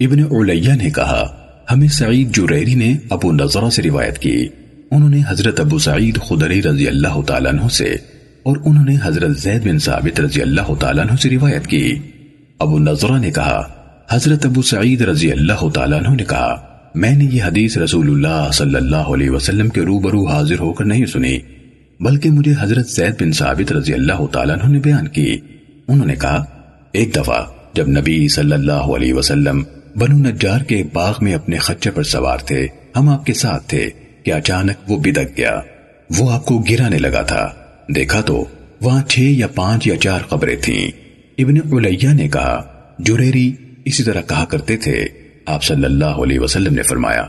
ابن علیہ نے کہا، ہمیں سعید جریری نے ابو نظرہ سے روایت کی۔ انہوں نے حضرت ابو سعید خدری رضی اللہ تعالیٰ عنہ سے اور انہوں نے حضرت زید بن ثابت رضی اللہ تعالیٰ عنہ سے روایت کی۔ ابو نظرہ نے کہا، حضرت ابو سعید رضی اللہ تعالیٰ عنہ نے کہا، میں نے یہ حدیث رسول اللہ صلی اللہ علیہ وسلم کے روبرو حاضر ہو کر نہیں سنی، بلکہ مجھے حضرت زید بن ثابت رضی اللہ تعالیٰ عنہ نے بیان کی۔ انہوں نے کہا، ایک دفعہ جب نبی صلی اللہ علیہ وسلم بنو نجار کے باغ میں اپنے خچے پر سوار تھے۔ ہم آپ کے ساتھ تھے کہ اچانک وہ بدک گیا۔ وہ آپ کو گرانے لگا تھا۔ دیکھا تو وہاں چھ یا پانچ یا چار قبریں تھیں۔ ابن علیہ نے کہا، جریری اسی طرح کہا کرتے تھے۔ آپ صلی اللہ علیہ وسلم نے فرمایا،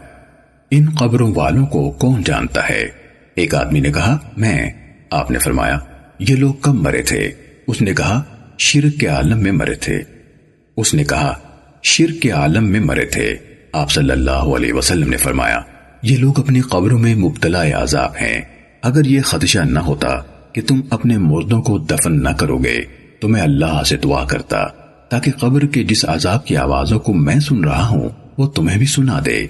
ان قبروں والوں کو کون جانتا ہے؟ ایک آدمی نے کہا، میں۔ آپ نے فرمایا، یہ لوگ کب مرے تھے۔ اس نے کہا، شرک کے عالم میں مرے تھے۔ اس نے کہا شرک کے عالم میں مرے تھے۔ آپ صلی اللہ علیہ وسلم نے فرمایا، یہ لوگ اپنی قبروں میں مبتلا عذاب ہیں۔ اگر یہ خدشہ نہ ہوتا کہ تم اپنے مردوں کو دفن نہ کرو گے، تو میں اللہ سے دعا کرتا، تاکہ قبر کے جس عذاب کی آوازوں کو میں سن رہا ہوں، وہ تمہیں بھی سنا دے۔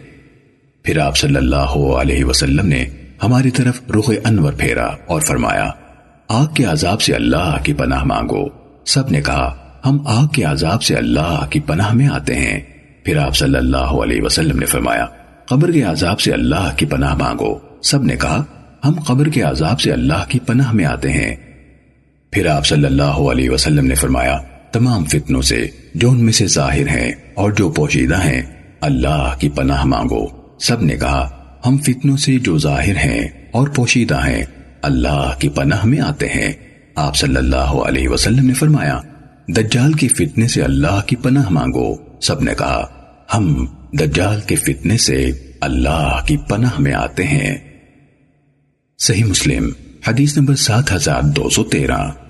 پھر آپ صلی اللہ علیہ وسلم نے ہماری طرف رخ انور پھیرا اور فرمایا، آگ کے عذاب سے اللہ کی پناہ مانگو۔ سب نے کہا ہم آگ کے عذاب سے اللہ کی پناہ میں آتے ہیں۔ پھر آپ صلی اللہ علیہ وسلم نے فرمایا، قبر کے عذاب سے اللہ کی پناہ مانگو۔ سب نے کہا، ہم قبر کے عذاب سے اللہ کی پناہ میں آتے ہیں۔ پھر آپ صلی اللہ علیہ وسلم نے فرمایا، تمام فتنوں سے جو ان میں سے ظاہر ہیں اور جو پوشیدہ ہیں، اللہ کی پناہ مانگو۔ سب نے کہا، ہم فتنوں سے جو ظاہر ہیں اور پوشیدہ ہیں، اللہ کی پناہ میں آتے ہیں۔ آپ صلی اللہ علیہ وسلم نے فرمایا دجال کی فتنے سے اللہ کی پناہ مانگو۔ سب نے کہا، ہم دجال کے فتنے سے اللہ کی پناہ میں آتے ہیں۔ صحیح مسلم، حدیث نمبر سات ہزار دو سو تیرہ۔